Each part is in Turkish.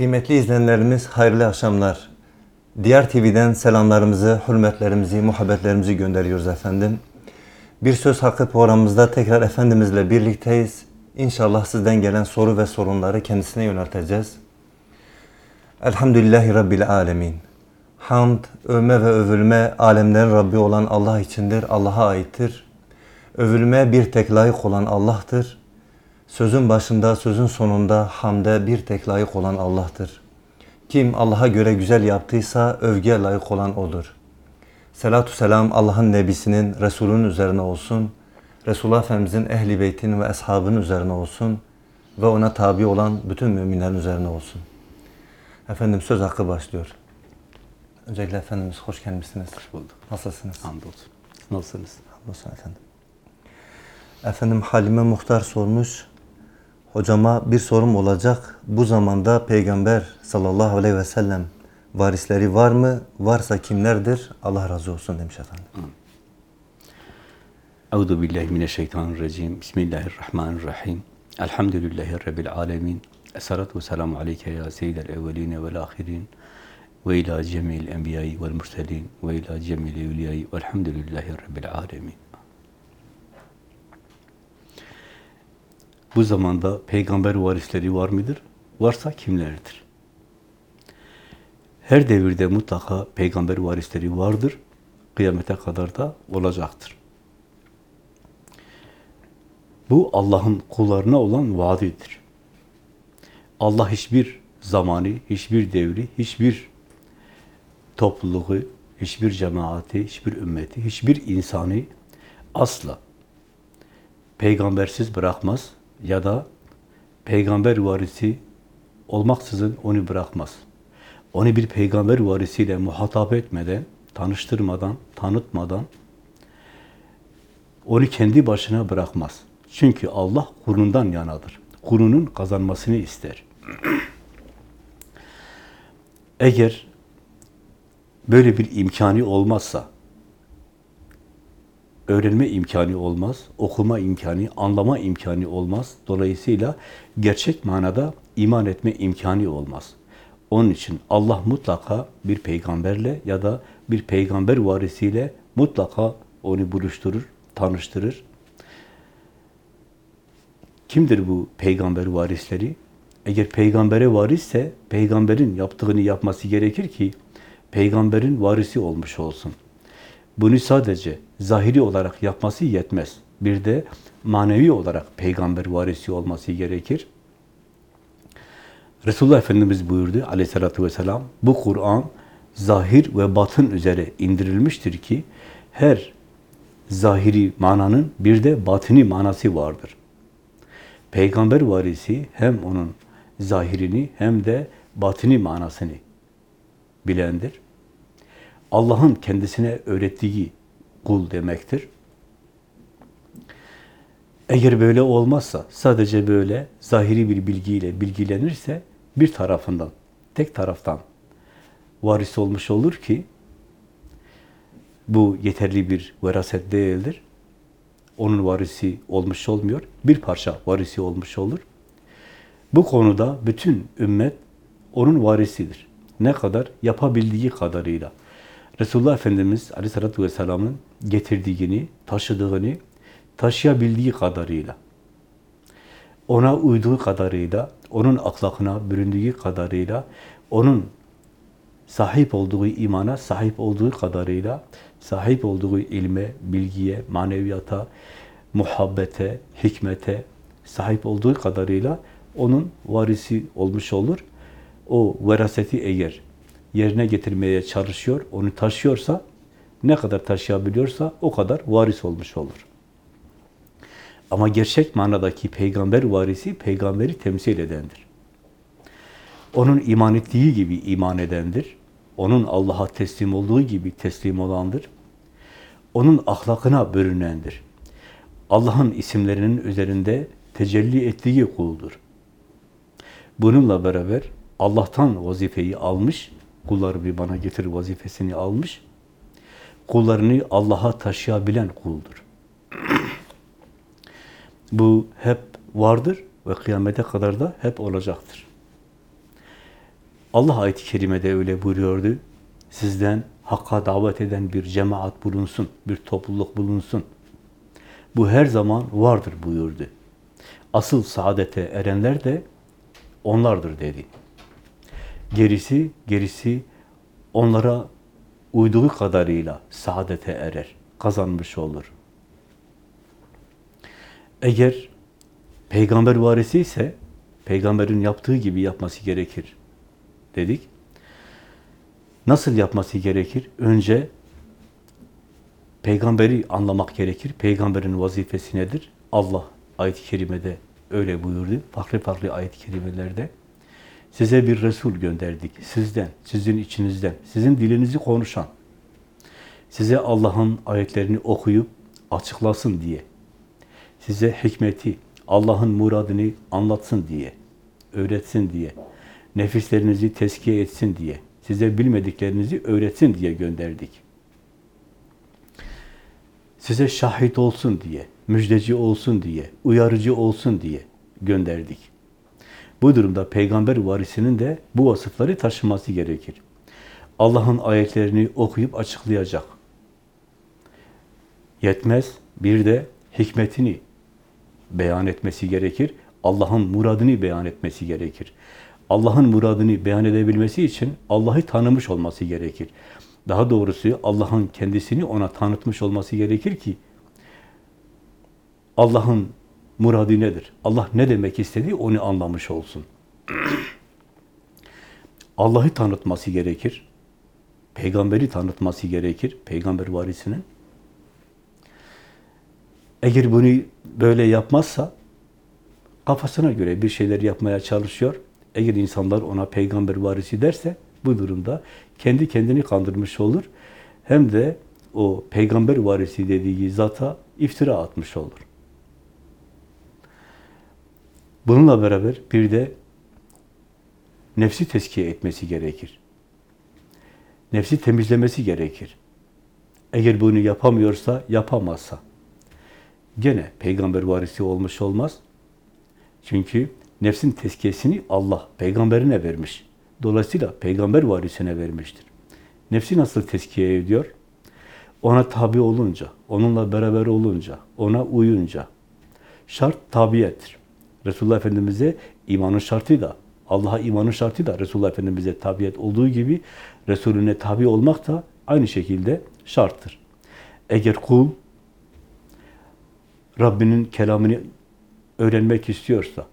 Kıymetli izleyenlerimiz hayırlı akşamlar. Diğer TV'den selamlarımızı, hürmetlerimizi, muhabbetlerimizi gönderiyoruz efendim. Bir Söz Hakkı programımızda tekrar Efendimizle birlikteyiz. İnşallah sizden gelen soru ve sorunları kendisine yönelteceğiz. Elhamdülillahi Rabbil Alemin. Hamd, övme ve övülme alemlerin Rabbi olan Allah içindir, Allah'a aittir. Övülme bir tek layık olan Allah'tır. Sözün başında, sözün sonunda hamde bir tek layık olan Allah'tır. Kim Allah'a göre güzel yaptıysa övgüye layık olan O'dur. Selatü selam Allah'ın Nebisinin, Resulünün üzerine olsun. Resulullah Efendimizin ehli beytin ve eshabının üzerine olsun. Ve ona tabi olan bütün müminlerin üzerine olsun. Efendim söz hakkı başlıyor. Öncelikle Efendimiz hoş gelmişsiniz. Hoş bulduk. Nasılsınız? Hamdolsun. Nasılsınız? Hamdolsun efendim. Efendim Halime Muhtar sormuş. Hocama bir sorum olacak. Bu zamanda Peygamber sallallahu aleyhi ve sellem varisleri var mı? Varsa kimlerdir? Allah razı olsun demiş efendim. Euzu billahi mineşşeytanirracim. Bismillahirrahmanirrahim. Elhamdülillahi rabbil alamin. Esselatu vesselamu aleyke ya seyyidel evveline vel ahirin. Ve ila cemil enbiyayı vel murselin ve ila cemil evliyayı velhamdülillahi rabbil alemin. Bu zamanda peygamber varisleri var mıdır? Varsa kimlerdir? Her devirde mutlaka peygamber varisleri vardır. Kıyamete kadar da olacaktır. Bu Allah'ın kullarına olan vaadidir. Allah hiçbir zamanı, hiçbir devri, hiçbir topluluğu, hiçbir cemaati, hiçbir ümmeti, hiçbir insanı asla peygambersiz bırakmaz ya da peygamber varisi olmaksızın onu bırakmaz. Onu bir peygamber varisiyle muhatap etmeden, tanıştırmadan, tanıtmadan onu kendi başına bırakmaz. Çünkü Allah kurundan yanadır. Kurunun kazanmasını ister. Eğer böyle bir imkanı olmazsa, öğrenme imkanı olmaz, okuma imkanı, anlama imkanı olmaz. Dolayısıyla gerçek manada iman etme imkanı olmaz. Onun için Allah mutlaka bir peygamberle ya da bir peygamber varisiyle mutlaka onu buluşturur, tanıştırır. Kimdir bu peygamber varisleri? Eğer peygambere varisse, peygamberin yaptığını yapması gerekir ki, peygamberin varisi olmuş olsun. Bunu sadece zahiri olarak yapması yetmez. Bir de manevi olarak peygamber varisi olması gerekir. Resulullah Efendimiz buyurdu aleyhissalatü vesselam, bu Kur'an zahir ve batın üzere indirilmiştir ki, her zahiri mananın bir de batini manası vardır. Peygamber varisi hem onun zahirini hem de batini manasını bilendir. Allah'ın kendisine öğrettiği kul demektir. Eğer böyle olmazsa, sadece böyle zahiri bir bilgiyle bilgilenirse bir tarafından, tek taraftan varis olmuş olur ki bu yeterli bir veraset değildir. Onun varisi olmuş olmuyor. Bir parça varisi olmuş olur. Bu konuda bütün ümmet onun varisidir. Ne kadar? Yapabildiği kadarıyla. Resulullah Efendimiz Aleyhisselatü Vesselam'ın getirdiğini, taşıdığını, taşıyabildiği kadarıyla, ona uyduğu kadarıyla, onun aklakına büründüğü kadarıyla, onun sahip olduğu imana sahip olduğu kadarıyla, sahip olduğu ilme, bilgiye, maneviyata, muhabbete, hikmete sahip olduğu kadarıyla onun varisi olmuş olur. O veraseti eğer yerine getirmeye çalışıyor, onu taşıyorsa, ne kadar taşıyabiliyorsa o kadar varis olmuş olur. Ama gerçek manadaki peygamber varisi, peygamberi temsil edendir. Onun iman ettiği gibi iman edendir. Onun Allah'a teslim olduğu gibi teslim olandır. Onun ahlakına bürünendir. Allah'ın isimlerinin üzerinde tecelli ettiği kuldur. Bununla beraber Allah'tan vazifeyi almış, kulları bir bana getir vazifesini almış, kullarını Allah'a taşıyabilen kuldur. Bu hep vardır ve kıyamete kadar da hep olacaktır. Allah ayet-i kerimede öyle buyuruyordu. Sizden hakka davet eden bir cemaat bulunsun, bir topluluk bulunsun. Bu her zaman vardır buyurdu. Asıl saadete erenler de onlardır dedi. Gerisi, gerisi onlara uyduğu kadarıyla saadete erer, kazanmış olur. Eğer peygamber varisi ise peygamberin yaptığı gibi yapması gerekir dedik. Nasıl yapması gerekir? Önce peygamberi anlamak gerekir. Peygamberin vazifesi nedir? Allah ayet-i kerimede öyle buyurdu. Farklı farklı ayet-i kerimelerde. Size bir Resul gönderdik. Sizden, sizin içinizden, sizin dilinizi konuşan. Size Allah'ın ayetlerini okuyup açıklasın diye. Size hikmeti, Allah'ın muradını anlatsın diye. Öğretsin diye. Nefislerinizi teskiye etsin diye. Size bilmediklerinizi öğretsin diye gönderdik. Size şahit olsun diye, müjdeci olsun diye, uyarıcı olsun diye gönderdik. Bu durumda peygamber varisinin de bu vasıfları taşıması gerekir. Allah'ın ayetlerini okuyup açıklayacak. Yetmez, bir de hikmetini beyan etmesi gerekir. Allah'ın muradını beyan etmesi gerekir. Allah'ın muradını beyan edebilmesi için Allah'ı tanımış olması gerekir. Daha doğrusu Allah'ın kendisini ona tanıtmış olması gerekir ki Allah'ın muradı nedir? Allah ne demek istediği onu anlamış olsun. Allah'ı tanıtması gerekir. Peygamberi tanıtması gerekir. Peygamber varisinin. Eğer bunu böyle yapmazsa kafasına göre bir şeyler yapmaya çalışıyor. Eğer insanlar ona peygamber varisi derse bu durumda kendi kendini kandırmış olur. Hem de o peygamber varisi dediği zata iftira atmış olur. Bununla beraber bir de nefsi teskiye etmesi gerekir. Nefsi temizlemesi gerekir. Eğer bunu yapamıyorsa, yapamazsa gene peygamber varisi olmuş olmaz. Çünkü nefsin tezkiyesini Allah peygamberine vermiş. Dolayısıyla peygamber varisine vermiştir. Nefsi nasıl tezkiye ediyor? Ona tabi olunca, onunla beraber olunca, ona uyunca. Şart tabiyettir. Resulullah Efendimiz'e imanın şartı da, Allah'a imanın şartı da Resulullah Efendimiz'e tabiyet olduğu gibi Resulüne tabi olmak da aynı şekilde şarttır. Eğer kul Rabbinin kelamını öğrenmek istiyorsa,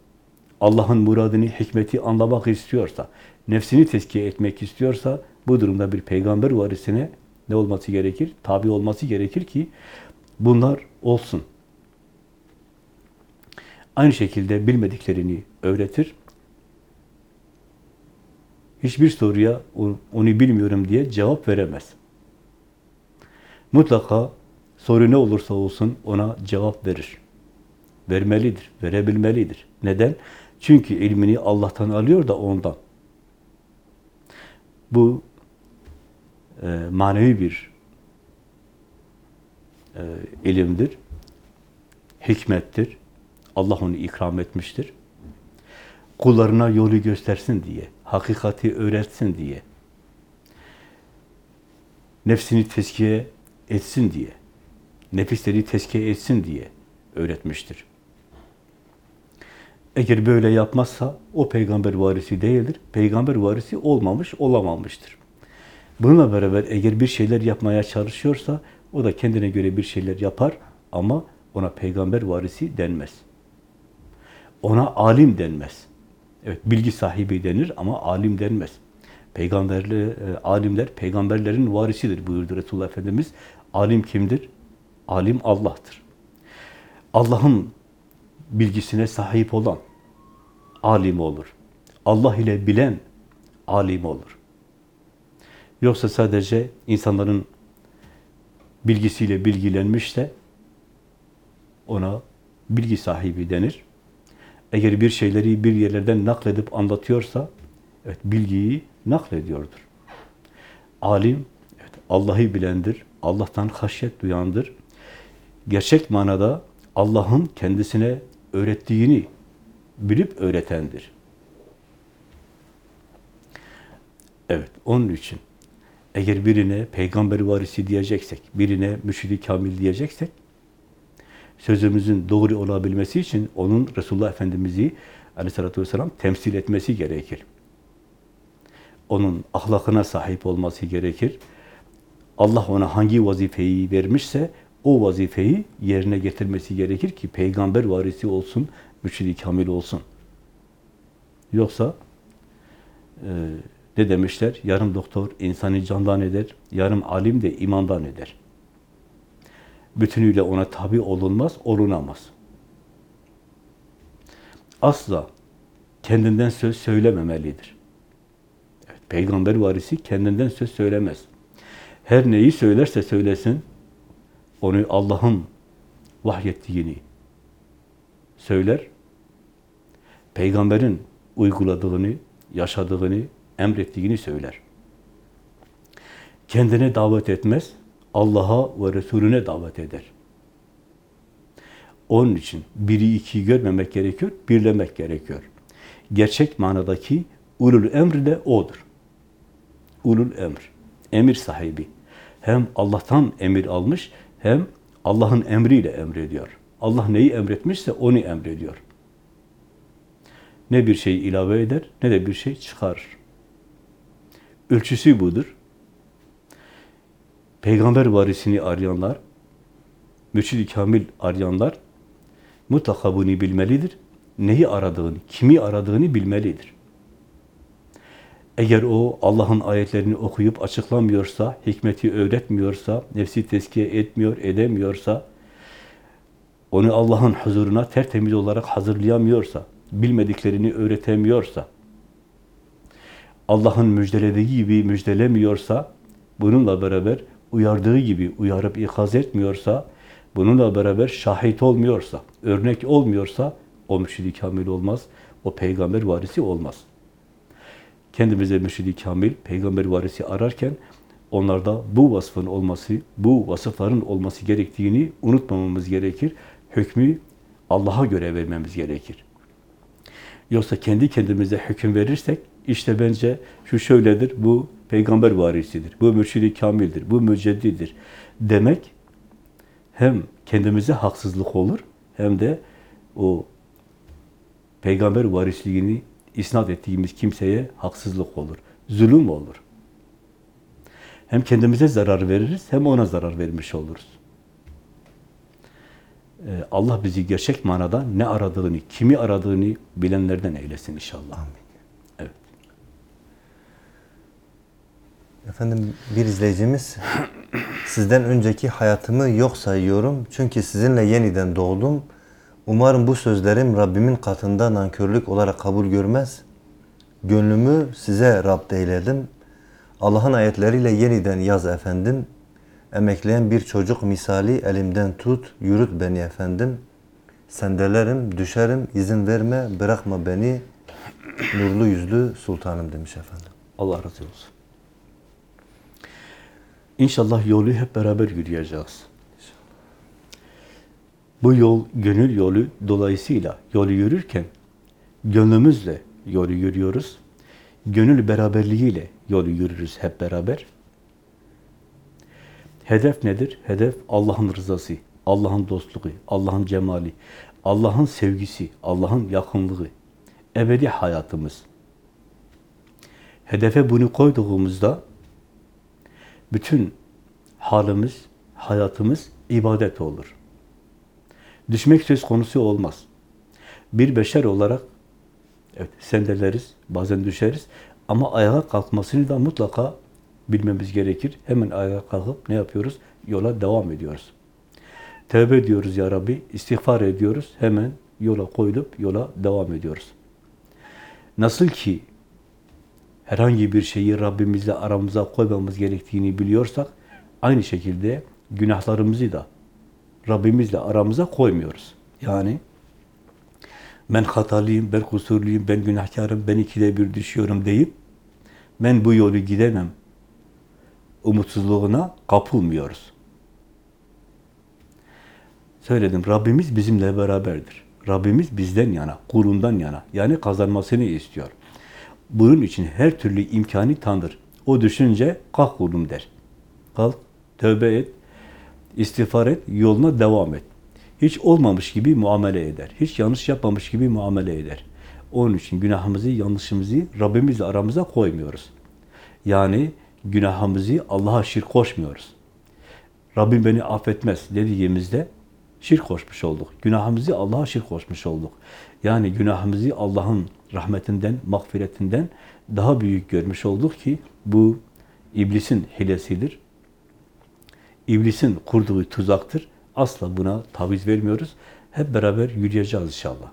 Allah'ın muradını, hikmeti anlamak istiyorsa, nefsini tezkiye etmek istiyorsa, bu durumda bir peygamber varisine ne olması gerekir? Tabi olması gerekir ki bunlar olsun. Aynı şekilde bilmediklerini öğretir. Hiçbir soruya onu bilmiyorum diye cevap veremez. Mutlaka soru ne olursa olsun ona cevap verir. Vermelidir, verebilmelidir. Neden? Çünkü ilmini Allah'tan alıyor da ondan. Bu e, manevi bir e, ilimdir, hikmettir. Allah onu ikram etmiştir. Kullarına yolu göstersin diye, hakikati öğretsin diye, nefsini tezkiye etsin diye, nefisleri tezkiye etsin diye öğretmiştir. Eğer böyle yapmazsa o peygamber varisi değildir. Peygamber varisi olmamış, olamamıştır. Bununla beraber eğer bir şeyler yapmaya çalışıyorsa o da kendine göre bir şeyler yapar ama ona peygamber varisi denmez. Ona alim denmez. Evet bilgi sahibi denir ama alim denmez. Peygamberli, e, alimler peygamberlerin varisidir buyurdu Resulullah Efendimiz. Alim kimdir? Alim Allah'tır. Allah'ın bilgisine sahip olan alim olur. Allah ile bilen alim olur. Yoksa sadece insanların bilgisiyle bilgilenmiş de ona bilgi sahibi denir. Eğer bir şeyleri bir yerlerden nakledip anlatıyorsa evet bilgiyi naklediyordur. Alim evet, Allah'ı bilendir. Allah'tan haşyet duyandır. Gerçek manada Allah'ın kendisine öğrettiğini bilip öğretendir. Evet, onun için eğer birine peygamber varisi diyeceksek, birine müşid kamil diyeceksek, sözümüzün doğru olabilmesi için onun Resulullah Efendimiz'i aleyhissalatü vesselam temsil etmesi gerekir. Onun ahlakına sahip olması gerekir. Allah ona hangi vazifeyi vermişse o vazifeyi yerine getirmesi gerekir ki peygamber varisi olsun, mürşidi kamil olsun. Yoksa e, ne demişler? Yarım doktor insanı candan eder, yarım alim de imandan eder. Bütünüyle ona tabi olunmaz, olunamaz. Asla kendinden söz söylememelidir. Evet, peygamber varisi kendinden söz söylemez. Her neyi söylerse söylesin, onu Allah'ın vahyettiğini söyler. Peygamberin uyguladığını, yaşadığını, emrettiğini söyler. Kendine davet etmez, Allah'a ve Resulüne davet eder. Onun için biri ikiyi görmemek gerekiyor, birlemek gerekiyor. Gerçek manadaki ulul emr de O'dur. Ulul emr, emir sahibi. Hem Allah'tan emir almış, hem Allah'ın emriyle emrediyor. Allah neyi emretmişse onu emrediyor. Ne bir şey ilave eder, ne de bir şey çıkarır. Ölçüsü budur. Peygamber varisini arayanlar, mürşid-i kamil arayanlar mutlaka bunu bilmelidir. Neyi aradığını, kimi aradığını bilmelidir. Eğer o Allah'ın ayetlerini okuyup açıklamıyorsa, hikmeti öğretmiyorsa, nefsi tezkiye etmiyor, edemiyorsa, onu Allah'ın huzuruna tertemiz olarak hazırlayamıyorsa, bilmediklerini öğretemiyorsa, Allah'ın müjdelediği gibi müjdelemiyorsa, bununla beraber uyardığı gibi uyarıp ikaz etmiyorsa, bununla beraber şahit olmuyorsa, örnek olmuyorsa, o mürşid-i kamil olmaz, o peygamber varisi olmaz. Kendimize mürşid-i kamil, peygamber varisi ararken, onlarda bu vasfın olması, bu vasıfların olması gerektiğini unutmamamız gerekir. Hükmü Allah'a göre vermemiz gerekir. Yoksa kendi kendimize hüküm verirsek, işte bence şu şöyledir, bu peygamber varisidir, bu mürşid-i kamildir, bu müceddidir demek hem kendimize haksızlık olur, hem de o peygamber varisliğini isnat ettiğimiz kimseye haksızlık olur, zulüm olur. Hem kendimize zarar veririz, hem ona zarar vermiş oluruz. Ee, Allah bizi gerçek manada ne aradığını, kimi aradığını bilenlerden eylesin inşallah. Amin. Efendim bir izleyicimiz sizden önceki hayatımı yok sayıyorum çünkü sizinle yeniden doğdum. Umarım bu sözlerim Rabbimin katında nankörlük olarak kabul görmez. Gönlümü size Rab eyledim. Allah'ın ayetleriyle yeniden yaz efendim. Emekleyen bir çocuk misali elimden tut, yürüt beni efendim. Sendelerim, düşerim, izin verme, bırakma beni. Nurlu yüzlü sultanım demiş efendim. Allah razı olsun. İnşallah yolu hep beraber yürüyeceğiz. Bu yol gönül yolu dolayısıyla yolu yürürken gönlümüzle yolu yürüyoruz. Gönül beraberliğiyle yolu yürürüz hep beraber. Hedef nedir? Hedef Allah'ın rızası, Allah'ın dostluğu, Allah'ın cemali, Allah'ın sevgisi, Allah'ın yakınlığı, ebedi hayatımız. Hedefe bunu koyduğumuzda bütün halimiz, hayatımız ibadet olur. Düşmek söz konusu olmaz. Bir beşer olarak evet sendeleriz, bazen düşeriz ama ayağa kalkmasını da mutlaka bilmemiz gerekir. Hemen ayağa kalkıp ne yapıyoruz? Yola devam ediyoruz. Tevbe ediyoruz ya Rabbi, istiğfar ediyoruz. Hemen yola koyulup yola devam ediyoruz. Nasıl ki herhangi bir şeyi Rabbimizle aramıza koymamız gerektiğini biliyorsak, aynı şekilde günahlarımızı da Rabbimizle aramıza koymuyoruz. Yani ben hatalıyım, ben kusurluyum, ben günahkarım, ben ikide bir düşüyorum deyip ben bu yolu gidemem umutsuzluğuna kapılmıyoruz. Söyledim, Rabbimiz bizimle beraberdir. Rabbimiz bizden yana, kulundan yana. Yani kazanmasını istiyor. Bunun için her türlü imkanı tanır. O düşünce kalk kulum der. Kalk, tövbe et, istiğfar et, yoluna devam et. Hiç olmamış gibi muamele eder. Hiç yanlış yapmamış gibi muamele eder. Onun için günahımızı, yanlışımızı Rabbimizle aramıza koymuyoruz. Yani günahımızı Allah'a şirk koşmuyoruz. Rabbim beni affetmez dediğimizde şirk koşmuş olduk. Günahımızı Allah'a şirk koşmuş olduk. Yani günahımızı Allah'ın rahmetinden, mağfiretinden daha büyük görmüş olduk ki bu iblisin hilesidir. İblisin kurduğu tuzaktır. Asla buna taviz vermiyoruz. Hep beraber yürüyeceğiz inşallah.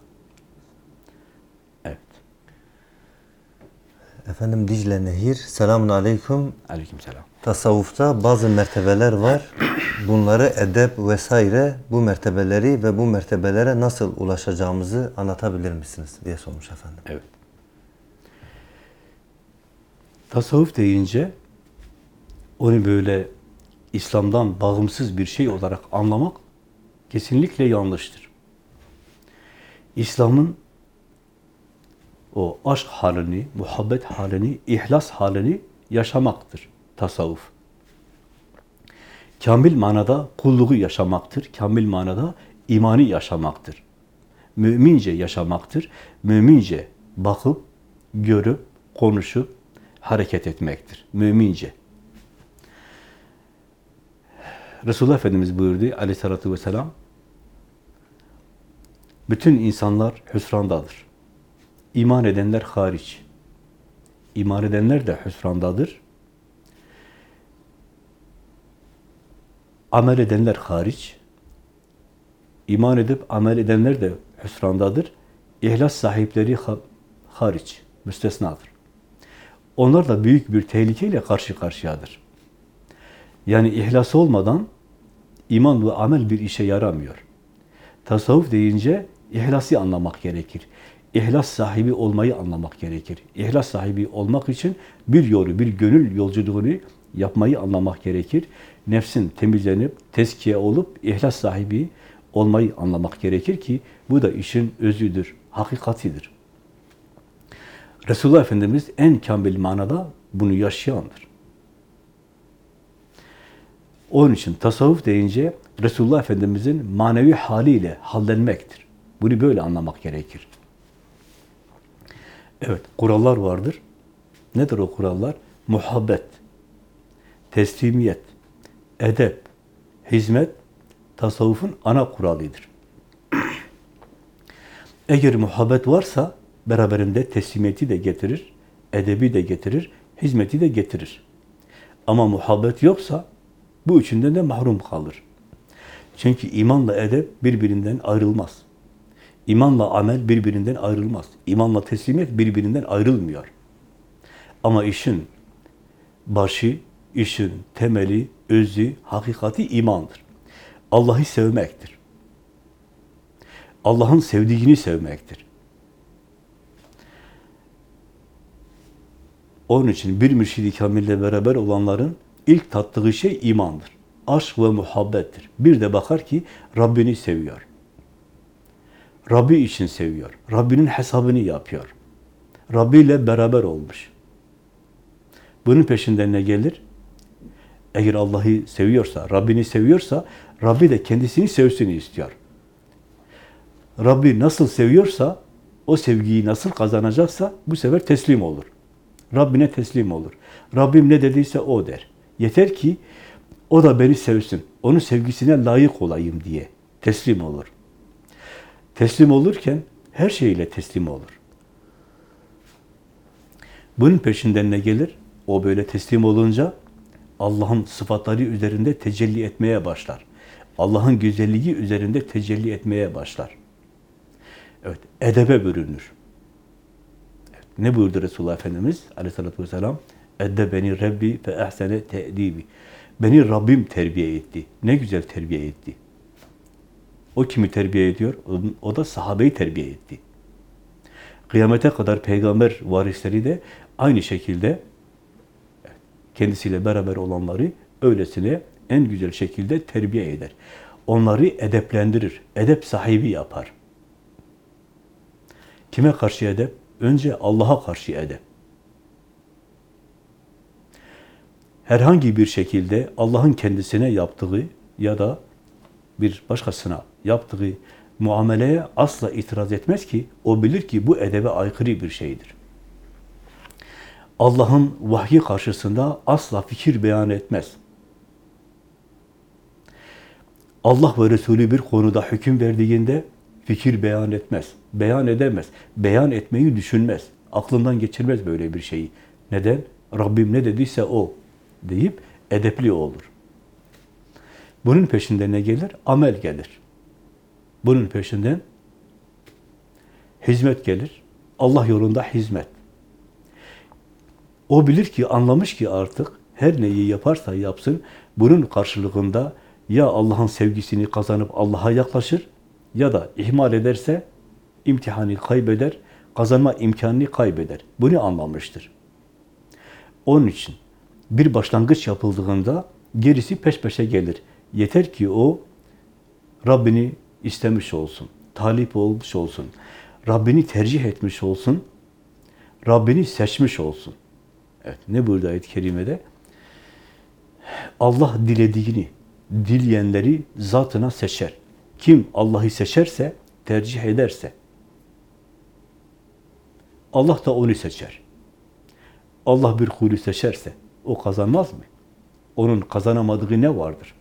Evet. Efendim Dicle Nehir, selamun aleyküm. Aleykümselam. Tasavvufta bazı mertebeler var. Bunları edep vesaire bu mertebeleri ve bu mertebelere nasıl ulaşacağımızı anlatabilir misiniz diye sormuş efendim. Evet. Tasavvuf deyince onu böyle İslam'dan bağımsız bir şey olarak anlamak kesinlikle yanlıştır. İslam'ın o aşk halini, muhabbet halini, ihlas halini yaşamaktır tasavvuf. Kamil manada kulluğu yaşamaktır. Kamil manada imani yaşamaktır. Mümince yaşamaktır. Mümince bakıp, görüp, konuşup, hareket etmektir. Mümince. Resulullah Efendimiz buyurdu aleyhissalatü vesselam, bütün insanlar hüsrandadır. İman edenler hariç. İman edenler de hüsrandadır. Amel edenler hariç. İman edip amel edenler de hüsrandadır. İhlas sahipleri ha- hariç, müstesnadır. Onlar da büyük bir tehlikeyle karşı karşıyadır. Yani ihlas olmadan iman ve amel bir işe yaramıyor. Tasavvuf deyince ihlası anlamak gerekir. İhlas sahibi olmayı anlamak gerekir. İhlas sahibi olmak için bir yolu, bir gönül yolculuğunu yapmayı anlamak gerekir. Nefsin temizlenip, tezkiye olup, ihlas sahibi olmayı anlamak gerekir ki bu da işin özüdür, hakikatidir. Resulullah Efendimiz en kamil manada bunu yaşayandır. Onun için tasavvuf deyince Resulullah Efendimizin manevi haliyle hallenmektir. Bunu böyle anlamak gerekir. Evet, kurallar vardır. Nedir o kurallar? Muhabbet, teslimiyet, edep, hizmet tasavvufun ana kuralıdır. Eğer muhabbet varsa beraberinde teslimiyeti de getirir, edebi de getirir, hizmeti de getirir. Ama muhabbet yoksa bu üçünden de mahrum kalır. Çünkü imanla edep birbirinden ayrılmaz. İmanla amel birbirinden ayrılmaz. İmanla teslimiyet birbirinden ayrılmıyor. Ama işin başı, işin temeli, özü, hakikati imandır. Allah'ı sevmektir. Allah'ın sevdiğini sevmektir. Onun için bir mürşidi kamille beraber olanların ilk tattığı şey imandır. Aşk ve muhabbettir. Bir de bakar ki Rabbini seviyor. Rabbi için seviyor. Rabbinin hesabını yapıyor. Rabbi ile beraber olmuş. Bunun peşinden ne gelir? Eğer Allah'ı seviyorsa, Rabbini seviyorsa, Rabbi de kendisini sevsin istiyor. Rabbi nasıl seviyorsa, o sevgiyi nasıl kazanacaksa bu sefer teslim olur. Rabbine teslim olur. Rabbim ne dediyse o der. Yeter ki o da beni sevsin. Onun sevgisine layık olayım diye teslim olur. Teslim olurken her şeyle teslim olur. Bunun peşinden ne gelir? O böyle teslim olunca Allah'ın sıfatları üzerinde tecelli etmeye başlar. Allah'ın güzelliği üzerinde tecelli etmeye başlar. Evet, edebe bürünür. Evet, ne buyurdu Resulullah Efendimiz aleyhissalatü vesselam? Edde beni Rabbi ve ehsene te'dibi. Beni Rabbim terbiye etti. Ne güzel terbiye etti. O kimi terbiye ediyor? O da sahabeyi terbiye etti. Kıyamete kadar peygamber varisleri de aynı şekilde kendisiyle beraber olanları öylesine en güzel şekilde terbiye eder. Onları edeplendirir, edep sahibi yapar. Kime karşı edep? Önce Allah'a karşı edep. Herhangi bir şekilde Allah'ın kendisine yaptığı ya da bir başkasına yaptığı muameleye asla itiraz etmez ki o bilir ki bu edebe aykırı bir şeydir. Allah'ın vahyi karşısında asla fikir beyan etmez. Allah ve Resulü bir konuda hüküm verdiğinde fikir beyan etmez, beyan edemez, beyan etmeyi düşünmez, aklından geçirmez böyle bir şeyi. Neden? Rabbim ne dediyse o deyip edepli olur. Bunun peşinden ne gelir? Amel gelir. Bunun peşinden hizmet gelir. Allah yolunda hizmet. O bilir ki, anlamış ki artık her neyi yaparsa yapsın, bunun karşılığında ya Allah'ın sevgisini kazanıp Allah'a yaklaşır ya da ihmal ederse imtihanı kaybeder, kazanma imkanını kaybeder. Bunu anlamıştır. Onun için bir başlangıç yapıldığında gerisi peş peşe gelir. Yeter ki o Rabbini istemiş olsun, talip olmuş olsun, Rabbini tercih etmiş olsun, Rabbini seçmiş olsun. Evet, ne burada ayet-i kerimede? Allah dilediğini, dileyenleri zatına seçer. Kim Allah'ı seçerse, tercih ederse, Allah da onu seçer. Allah bir kulü seçerse, o kazanmaz mı? Onun kazanamadığı ne vardır?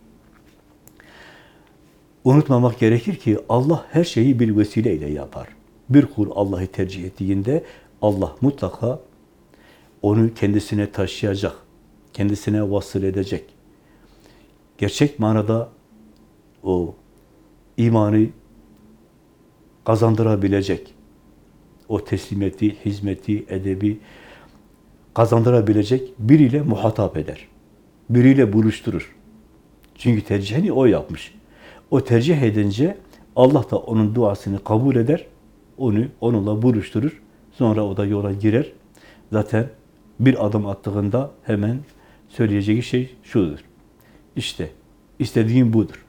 Unutmamak gerekir ki Allah her şeyi bir vesileyle yapar. Bir kul Allah'ı tercih ettiğinde Allah mutlaka onu kendisine taşıyacak, kendisine vasıl edecek. Gerçek manada o imanı kazandırabilecek, o teslimiyeti, hizmeti, edebi kazandırabilecek biriyle muhatap eder. Biriyle buluşturur. Çünkü tercihini o yapmış. O tercih edince Allah da onun duasını kabul eder, onu onunla buluşturur. Sonra o da yola girer. Zaten bir adım attığında hemen söyleyeceği şey şudur. İşte istediğim budur.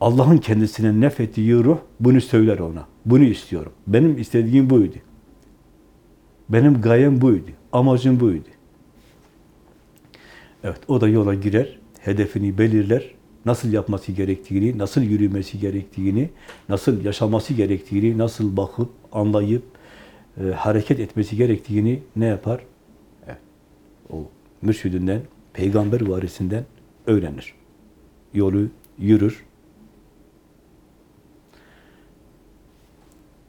Allah'ın kendisine nefettiği ruh bunu söyler ona. Bunu istiyorum. Benim istediğim buydu. Benim gayem buydu. Amacım buydu. Evet, o da yola girer, hedefini belirler, nasıl yapması gerektiğini, nasıl yürümesi gerektiğini, nasıl yaşaması gerektiğini, nasıl bakıp, anlayıp, e, hareket etmesi gerektiğini ne yapar? O mürşidünden, peygamber varisinden öğrenir. Yolu yürür.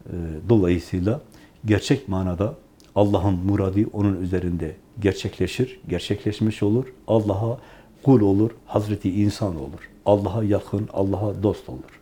E, dolayısıyla gerçek manada Allah'ın muradı onun üzerinde gerçekleşir, gerçekleşmiş olur. Allah'a kul olur, Hazreti insan olur. Allah'a yakın, Allah'a dost olur.